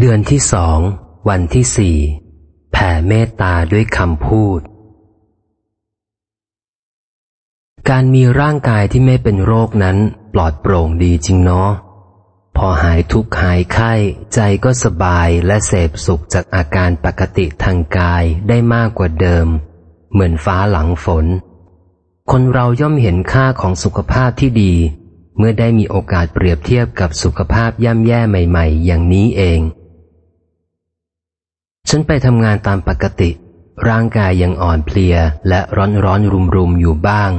เดือนที่สอง วันที่สี่แผ่เมตตาด้วยคำพูด การมีร่างกายที่ไม่เป็นโรคนั้นปลอดโปร่งดีจริงเนาะพอหายทุกข์หายไข้ ใจก็สบายและเสพสุขจากอาการปกติทางกายได้มากกว่าเดิม เหมือนฟ้าหลังฝน คนเราย่อมเห็นค่าของสุขภาพที่ดี เมื่อได้มีโอกาสเปรียบเทียบกับสุขภาพย่ำแย่ใหม่ ๆ อย่างนี้เอง ฉันไปทำงานตามปกติ ร่างกายยังอ่อนเพลียและร้อนร้อนรุมรุมอยู่บ้าง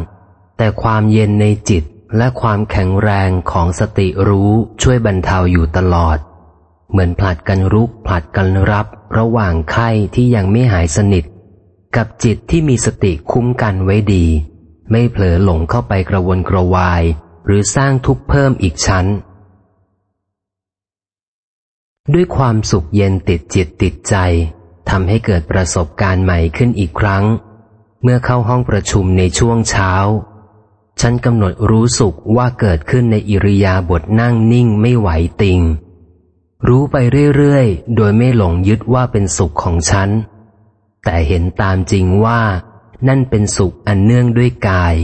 แต่ความเย็นในจิตและความแข็งแรงของสติรู้ช่วยบรรเทาอยู่ตลอด เหมือนผลัดกันรุกผลัดกันรับระหว่างไข้ที่ยังไม่หายสนิท กับจิตที่มีสติคุ้มกันไว้ดี ไม่เผลอหลงเข้าไปกระวนกระวาย หรือสร้างทุกข์เพิ่มอีกชั้น ด้วยความสุขเย็นติดจิตติดใจทำให้เกิดประสบการณ์ใหม่ขึ้นอีกครั้ง เมื่อเข้าห้องประชุมในช่วงเช้า ฉันกำหนดรู้สุขว่าเกิดขึ้นในอิริยาบถนั่งนิ่งไม่ไหวติง รู้ไปเรื่อยๆ โดยไม่หลงยึดว่าเป็นสุขของฉัน แต่เห็นตามจริงว่า นั่นเป็นสุขอันเนื่องด้วยกาย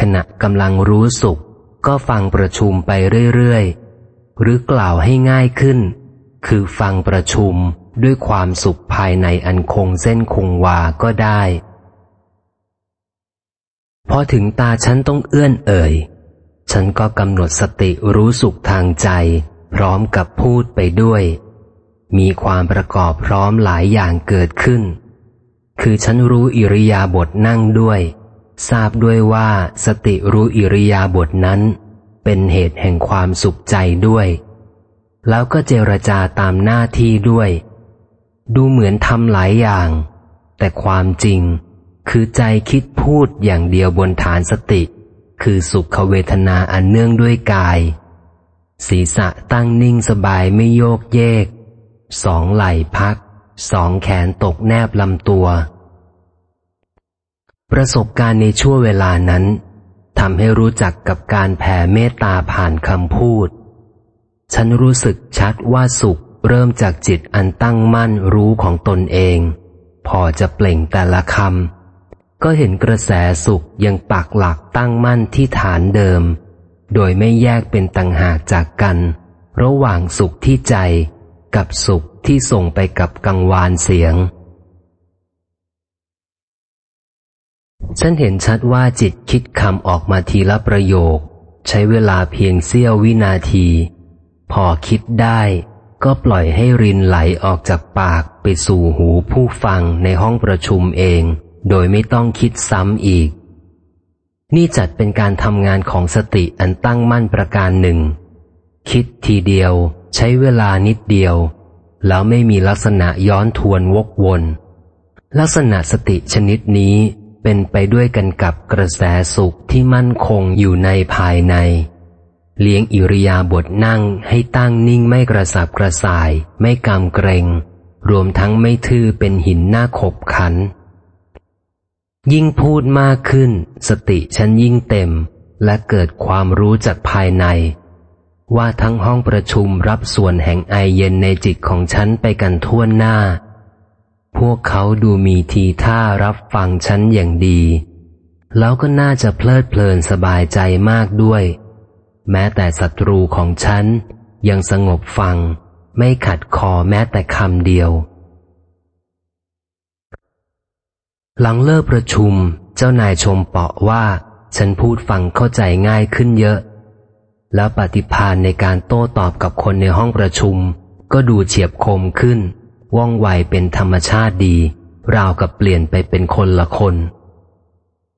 ขณะกำลังรู้สุขก็ฟังประชุมไปเรื่อยๆ หรือกล่าวให้ง่ายขึ้น คือฟังประชุมด้วยความสุขภายในอันคงเส้นคงวาก็ได้ พอถึงตาฉันต้องเอื้อนเอ่ย ฉันก็กำหนดสติรู้สุขทางใจ พร้อมกับพูดไปด้วย มีความประกอบพร้อมหลายอย่างเกิดขึ้น คือฉันรู้อิริยาบถนั่งด้วย ทราบด้วยว่าสติรู้อิริยาบถนั้น เป็นเหตุแห่งความสุขใจด้วย แล้วก็เจรจาตามหน้าที่ด้วย ดูเหมือนทำหลายอย่าง แต่ความจริง คือใจคิดพูดอย่างเดียวบนฐานสติ คือสุขเวทนาอันเนื่องด้วยกาย ศีรษะตั้งนิ่งสบายไม่โยกเยก สองไหล่พัก สองแขนตกแนบลำตัว ประสบการณ์ในช่วงเวลานั้นทำให้รู้จักกับการแผ่เมตตาผ่านคำพูด ฉันรู้สึกชัดว่าสุขเริ่มจากจิตอันตั้งมั่นรู้ของตนเอง พอจะเปล่งแต่ละคำก็เห็นกระแสสุขยังปักหลักตั้งมั่นที่ฐานเดิม โดยไม่แยกเป็นต่างหากจากกัน ระหว่างสุขที่ใจ กับสุขที่ส่งไปกับกังวานเสียง ฉันเห็นชัดว่าจิตคิดคำออกมาทีละประโยค ใช้เวลาเพียงเสี้ยววินาที พอคิดได้ก็ปล่อยให้รินไหลออกจากปากไปสู่หูผู้ฟังในห้องประชุมเอง โดยไม่ต้องคิดซ้ำอีก นี่จัดเป็นการทำงานของสติอันตั้งมั่นประการหนึ่ง คิดทีเดียวใช้เวลานิดเดียว แล้วไม่มีลักษณะย้อนทวนวกวน ลักษณะสติชนิดนี้เป็นไปด้วยกันกับกระแสสุขที่มั่นคงอยู่ในภายใน เลี้ยงอิริยาบถนั่งให้ตั้งนิ่งไม่กระสับกระส่าย ไม่กำเกรง รวมทั้งไม่ทื่อเป็นหินหน้าขบขัน ยิ่งพูดมากขึ้น สติฉันยิ่งเต็ม และเกิดความรู้จากภายใน ว่าทั้งห้องประชุมรับส่วนแห่งไอเย็นในจิตของฉันไปกันทั่วหน้า พวกเขาดูมีทีท่ารับฟังฉันอย่างดี แล้วก็น่าจะเพลิดเพลินสบายใจมากด้วย แม้แต่ศัตรูของฉัน ยังสงบฟัง ไม่ขัดคอแม้แต่คำเดียว หลังเลิกประชุม เจ้านายชมเปาะว่า ฉันพูดฟังเข้าใจง่ายขึ้นเยอะ แล้วปฏิพานในการโต้ตอบกับคนในห้องประชุม ก็ดูเฉียบคมขึ้น ว่องไวเป็นธรรมชาติดี ราวกับเปลี่ยนไปเป็นคนละคน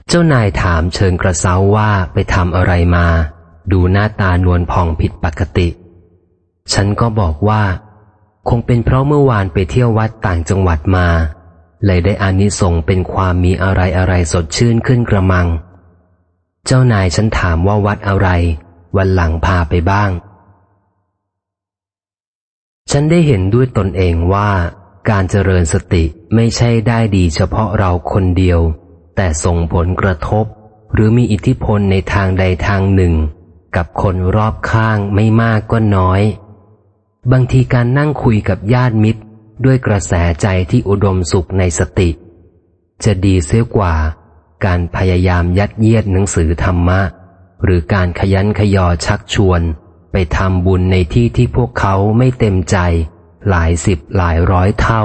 เจ้านายถามเชิญกระเซ้าว่าไปทำอะไรมา ดูหน้าตานวลพองผิดปกติ ฉันก็บอกว่า คงเป็นเพราะเมื่อวานไปเที่ยววัดต่างจังหวัดมา เลยได้อานิสงส์เป็นความมีอะไรอะไรสดชื่นขึ้นกระมัง เจ้านายฉันถามว่าวัดอะไร วันหลังพาไปบ้าง ฉันได้เห็นด้วยตนเองว่าการเจริญสติไม่ใช่ได้ดีเฉพาะเราคนเดียว แต่ส่งผลกระทบ หรือมีอิทธิพลในทางใดทางหนึ่ง กับคนรอบข้างไม่มากก็น้อย บางทีการนั่งคุยกับญาติมิตร ด้วยกระแสใจที่อุดมสุขในสติ จะดีเสียกว่า การพยายามยัดเยียดหนังสือธรรมะ หรือการขยันขยอชักชวน ไปทำบุญในที่ที่พวกเขาไม่เต็มใจ หลายสิบหลายร้อยเท่า